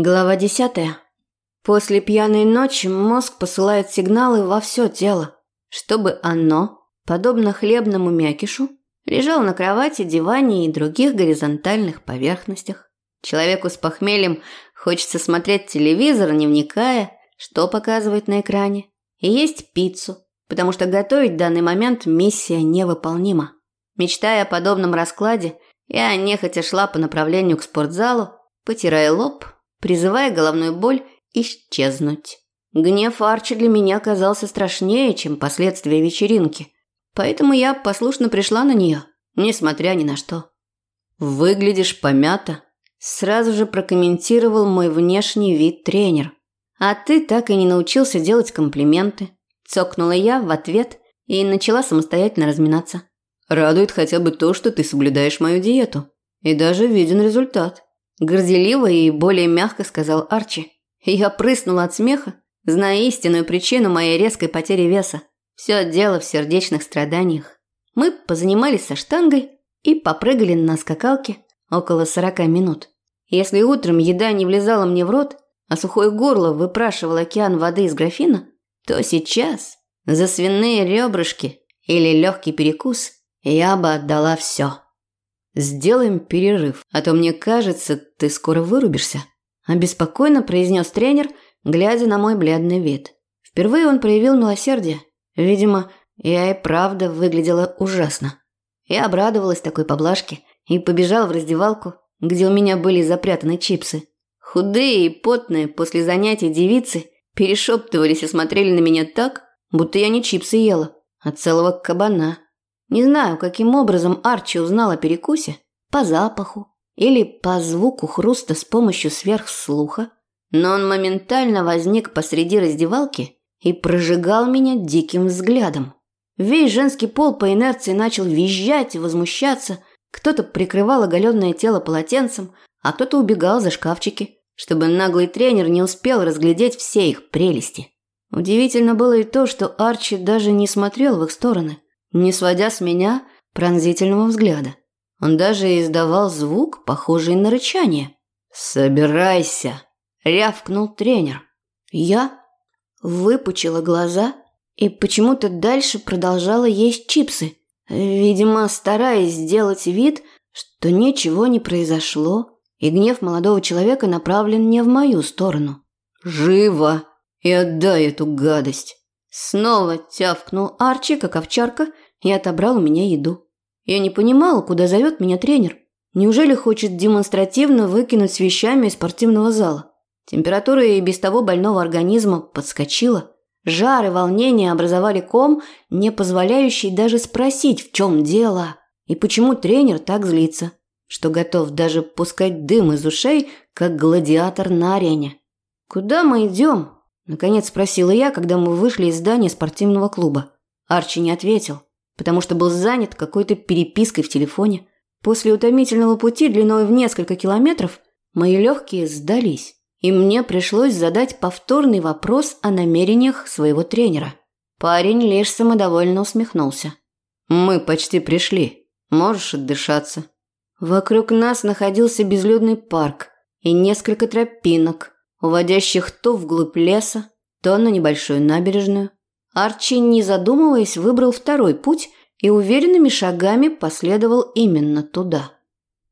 Глава десятая. После пьяной ночи мозг посылает сигналы во все тело, чтобы оно, подобно хлебному мякишу, лежало на кровати, диване и других горизонтальных поверхностях. Человеку с похмельем хочется смотреть телевизор, не вникая, что показывает на экране, и есть пиццу, потому что готовить в данный момент миссия невыполнима. Мечтая о подобном раскладе, я нехотя шла по направлению к спортзалу, потирая лоб – призывая головную боль исчезнуть. Гнев Арчи для меня оказался страшнее, чем последствия вечеринки, поэтому я послушно пришла на нее, несмотря ни на что. «Выглядишь помято», – сразу же прокомментировал мой внешний вид тренер. «А ты так и не научился делать комплименты», – цокнула я в ответ и начала самостоятельно разминаться. «Радует хотя бы то, что ты соблюдаешь мою диету. И даже виден результат. Горделиво и более мягко сказал Арчи. Я прыснула от смеха, зная истинную причину моей резкой потери веса. Все дело в сердечных страданиях. Мы позанимались со штангой и попрыгали на скакалке около 40 минут. Если утром еда не влезала мне в рот, а сухое горло выпрашивал океан воды из графина, то сейчас за свиные ребрышки или легкий перекус я бы отдала все. Сделаем перерыв, а то мне кажется, ты скоро вырубишься, обеспокоенно произнес тренер, глядя на мой бледный вид. Впервые он проявил милосердие. Видимо, я и правда выглядела ужасно. Я обрадовалась такой поблажке и побежала в раздевалку, где у меня были запрятаны чипсы. Худые и потные после занятий девицы перешептывались и смотрели на меня так, будто я не чипсы ела, а целого кабана. Не знаю, каким образом Арчи узнал о перекусе, по запаху или по звуку хруста с помощью сверхслуха, но он моментально возник посреди раздевалки и прожигал меня диким взглядом. Весь женский пол по инерции начал визжать и возмущаться, кто-то прикрывал оголенное тело полотенцем, а кто-то убегал за шкафчики, чтобы наглый тренер не успел разглядеть все их прелести. Удивительно было и то, что Арчи даже не смотрел в их стороны – не сводя с меня пронзительного взгляда. Он даже издавал звук, похожий на рычание. «Собирайся!» – рявкнул тренер. Я выпучила глаза и почему-то дальше продолжала есть чипсы, видимо, стараясь сделать вид, что ничего не произошло, и гнев молодого человека направлен не в мою сторону. «Живо! И отдай эту гадость!» Снова тявкнул Арчи, как овчарка, и отобрал у меня еду. Я не понимала, куда зовет меня тренер. Неужели хочет демонстративно выкинуть с вещами из спортивного зала? Температура и без того больного организма подскочила. Жар и волнение образовали ком, не позволяющий даже спросить, в чем дело. И почему тренер так злится, что готов даже пускать дым из ушей, как гладиатор на арене. «Куда мы идем?» Наконец спросила я, когда мы вышли из здания спортивного клуба. Арчи не ответил, потому что был занят какой-то перепиской в телефоне. После утомительного пути длиной в несколько километров мои легкие сдались, и мне пришлось задать повторный вопрос о намерениях своего тренера. Парень лишь самодовольно усмехнулся. «Мы почти пришли. Можешь отдышаться». Вокруг нас находился безлюдный парк и несколько тропинок – уводящих то вглубь леса, то на небольшую набережную. Арчи, не задумываясь, выбрал второй путь и уверенными шагами последовал именно туда.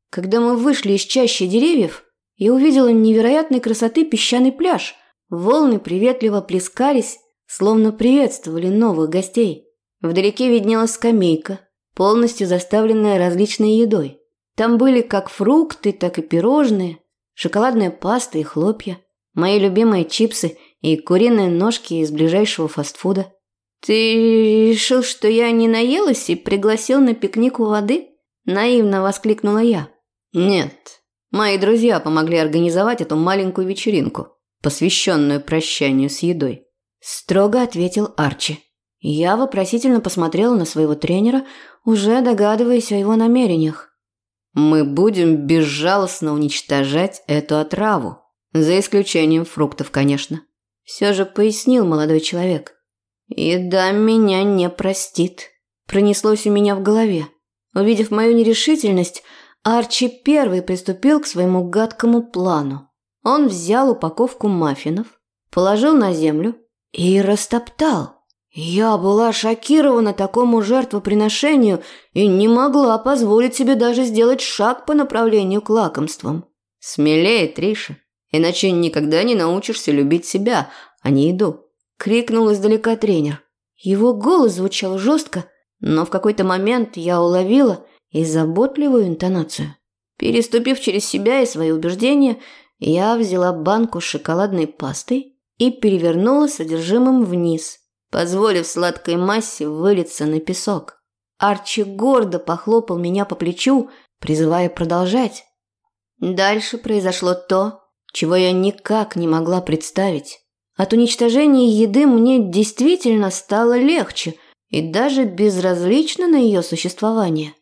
Когда мы вышли из чащи деревьев, я увидела невероятной красоты песчаный пляж. Волны приветливо плескались, словно приветствовали новых гостей. Вдалеке виднелась скамейка, полностью заставленная различной едой. Там были как фрукты, так и пирожные, шоколадная паста и хлопья мои любимые чипсы и куриные ножки из ближайшего фастфуда. «Ты решил, что я не наелась и пригласил на пикник у воды?» – наивно воскликнула я. «Нет. Мои друзья помогли организовать эту маленькую вечеринку, посвященную прощанию с едой», – строго ответил Арчи. Я вопросительно посмотрела на своего тренера, уже догадываясь о его намерениях. «Мы будем безжалостно уничтожать эту отраву», за исключением фруктов, конечно. Все же пояснил молодой человек. «Еда меня не простит», – пронеслось у меня в голове. Увидев мою нерешительность, Арчи первый приступил к своему гадкому плану. Он взял упаковку маффинов, положил на землю и растоптал. Я была шокирована такому жертвоприношению и не могла позволить себе даже сделать шаг по направлению к лакомствам. «Смелее, Триша, иначе никогда не научишься любить себя, а не еду», – крикнул издалека тренер. Его голос звучал жестко, но в какой-то момент я уловила и заботливую интонацию. Переступив через себя и свои убеждения, я взяла банку с шоколадной пастой и перевернула содержимым вниз, позволив сладкой массе вылиться на песок. Арчи гордо похлопал меня по плечу, призывая продолжать. Дальше произошло то, чего я никак не могла представить. От уничтожения еды мне действительно стало легче и даже безразлично на ее существование.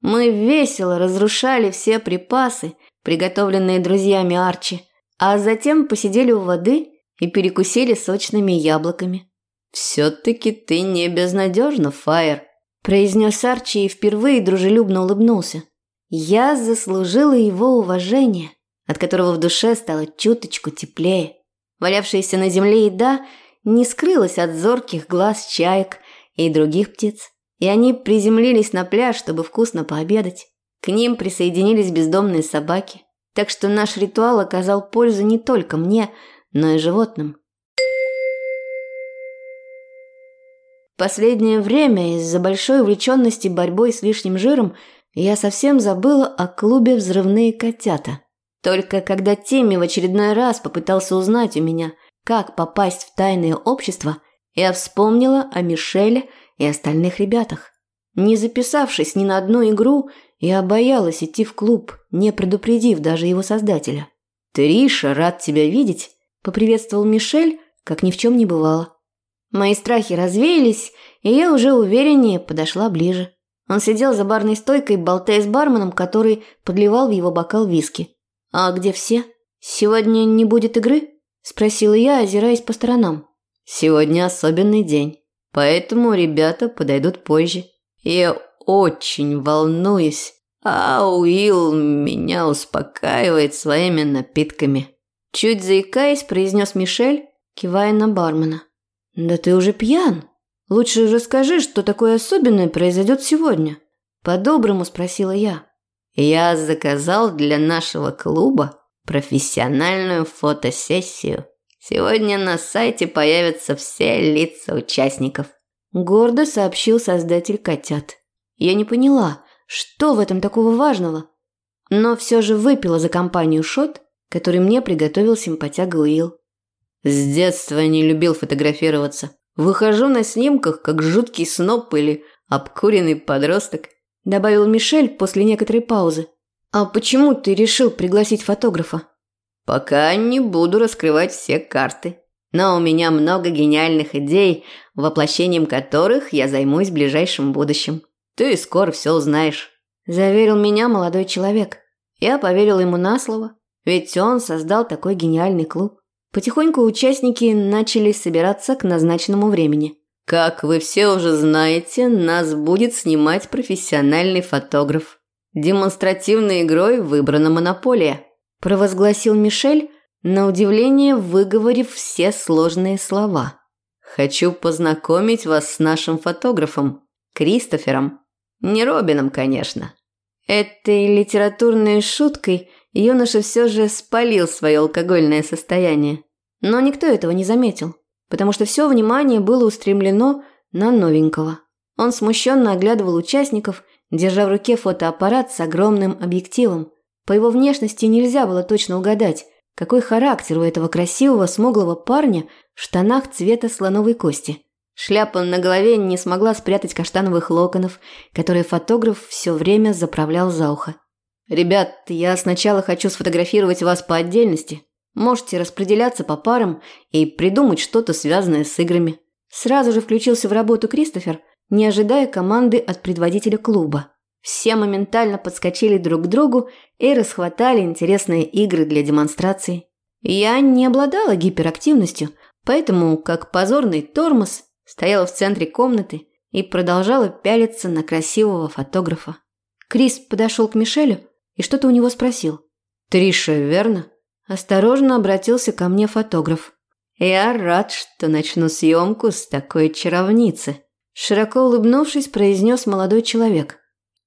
Мы весело разрушали все припасы, приготовленные друзьями Арчи, а затем посидели у воды и перекусили сочными яблоками. «Все-таки ты не безнадежна, Фаер», – произнес Арчи и впервые дружелюбно улыбнулся. Я заслужила его уважение, от которого в душе стало чуточку теплее. Валявшаяся на земле еда не скрылась от зорких глаз чаек и других птиц, и они приземлились на пляж, чтобы вкусно пообедать. К ним присоединились бездомные собаки, так что наш ритуал оказал пользу не только мне, но и животным. Последнее время из-за большой увлеченности борьбой с лишним жиром я совсем забыла о клубе «Взрывные котята». Только когда Тимми в очередной раз попытался узнать у меня, как попасть в тайное общество, я вспомнила о Мишеле и остальных ребятах. Не записавшись ни на одну игру, я боялась идти в клуб, не предупредив даже его создателя. «Триша, рад тебя видеть», – поприветствовал Мишель, как ни в чем не бывало. Мои страхи развеялись, и я уже увереннее подошла ближе. Он сидел за барной стойкой, болтая с барменом, который подливал в его бокал виски. «А где все? Сегодня не будет игры?» – спросила я, озираясь по сторонам. «Сегодня особенный день, поэтому ребята подойдут позже. Я очень волнуюсь, а Уилл меня успокаивает своими напитками». Чуть заикаясь, произнес Мишель, кивая на бармена. «Да ты уже пьян. Лучше расскажи, что такое особенное произойдет сегодня». По-доброму спросила я. Я заказал для нашего клуба профессиональную фотосессию. Сегодня на сайте появятся все лица участников. Гордо сообщил создатель котят. Я не поняла, что в этом такого важного, но все же выпила за компанию шот, который мне приготовил симпатяга Уилл. С детства не любил фотографироваться. Выхожу на снимках, как жуткий сноп или обкуренный подросток – добавил Мишель после некоторой паузы. А почему ты решил пригласить фотографа? Пока не буду раскрывать все карты. Но у меня много гениальных идей, воплощением которых я займусь в ближайшем будущем. Ты скоро все узнаешь. Заверил меня молодой человек. Я поверил ему на слово, ведь он создал такой гениальный клуб. Потихоньку участники начали собираться к назначенному времени. Как вы все уже знаете, нас будет снимать профессиональный фотограф. Демонстративной игрой выбрана монополия, провозгласил Мишель, на удивление выговорив все сложные слова. Хочу познакомить вас с нашим фотографом, Кристофером. Не Робином, конечно. Этой литературной шуткой юноша все же спалил свое алкогольное состояние. Но никто этого не заметил потому что все внимание было устремлено на новенького. Он смущенно оглядывал участников, держа в руке фотоаппарат с огромным объективом. По его внешности нельзя было точно угадать, какой характер у этого красивого, смуглого парня в штанах цвета слоновой кости. Шляпа на голове не смогла спрятать каштановых локонов, которые фотограф все время заправлял за ухо. «Ребят, я сначала хочу сфотографировать вас по отдельности», Можете распределяться по парам и придумать что-то связанное с играми. Сразу же включился в работу Кристофер, не ожидая команды от предводителя клуба. Все моментально подскочили друг к другу и расхватали интересные игры для демонстрации. Я не обладала гиперактивностью, поэтому, как позорный тормоз, стояла в центре комнаты и продолжала пялиться на красивого фотографа. Крис подошел к Мишелю и что-то у него спросил. «Триша, верно?» Осторожно обратился ко мне фотограф. «Я рад, что начну съемку с такой чаровницы», – широко улыбнувшись, произнес молодой человек.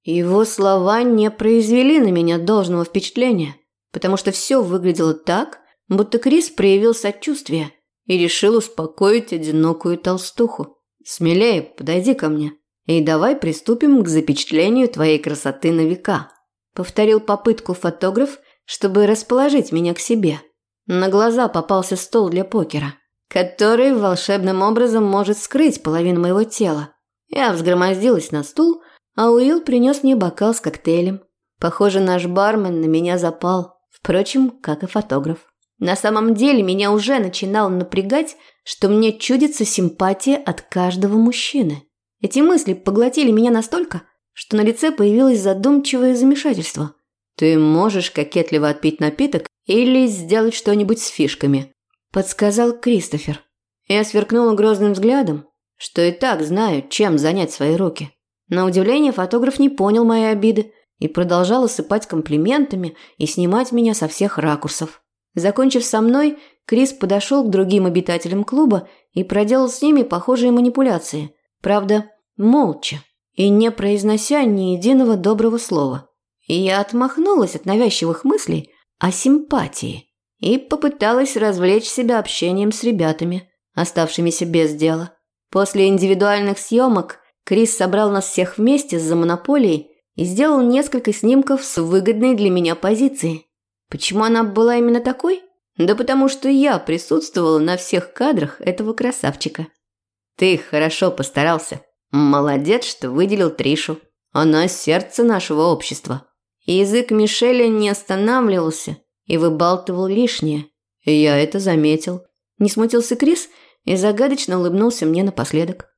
Его слова не произвели на меня должного впечатления, потому что все выглядело так, будто Крис проявил сочувствие и решил успокоить одинокую толстуху. «Смелее, подойди ко мне, и давай приступим к запечатлению твоей красоты на века», – повторил попытку фотограф, чтобы расположить меня к себе. На глаза попался стол для покера, который волшебным образом может скрыть половину моего тела. Я взгромоздилась на стул, а Уилл принес мне бокал с коктейлем. Похоже, наш бармен на меня запал, впрочем, как и фотограф. На самом деле меня уже начинало напрягать, что мне чудится симпатия от каждого мужчины. Эти мысли поглотили меня настолько, что на лице появилось задумчивое замешательство. «Ты можешь кокетливо отпить напиток или сделать что-нибудь с фишками», – подсказал Кристофер. Я сверкнула грозным взглядом, что и так знаю, чем занять свои руки. На удивление фотограф не понял моей обиды и продолжал осыпать комплиментами и снимать меня со всех ракурсов. Закончив со мной, Крис подошел к другим обитателям клуба и проделал с ними похожие манипуляции. Правда, молча и не произнося ни единого доброго слова. И я отмахнулась от навязчивых мыслей о симпатии и попыталась развлечь себя общением с ребятами, оставшимися без дела. После индивидуальных съемок Крис собрал нас всех вместе за монополией и сделал несколько снимков с выгодной для меня позиции. Почему она была именно такой? Да потому что я присутствовала на всех кадрах этого красавчика. Ты хорошо постарался. Молодец, что выделил Тришу. Она сердце нашего общества. Язык Мишеля не останавливался и выбалтывал лишнее. я это заметил. Не смутился Крис и загадочно улыбнулся мне напоследок.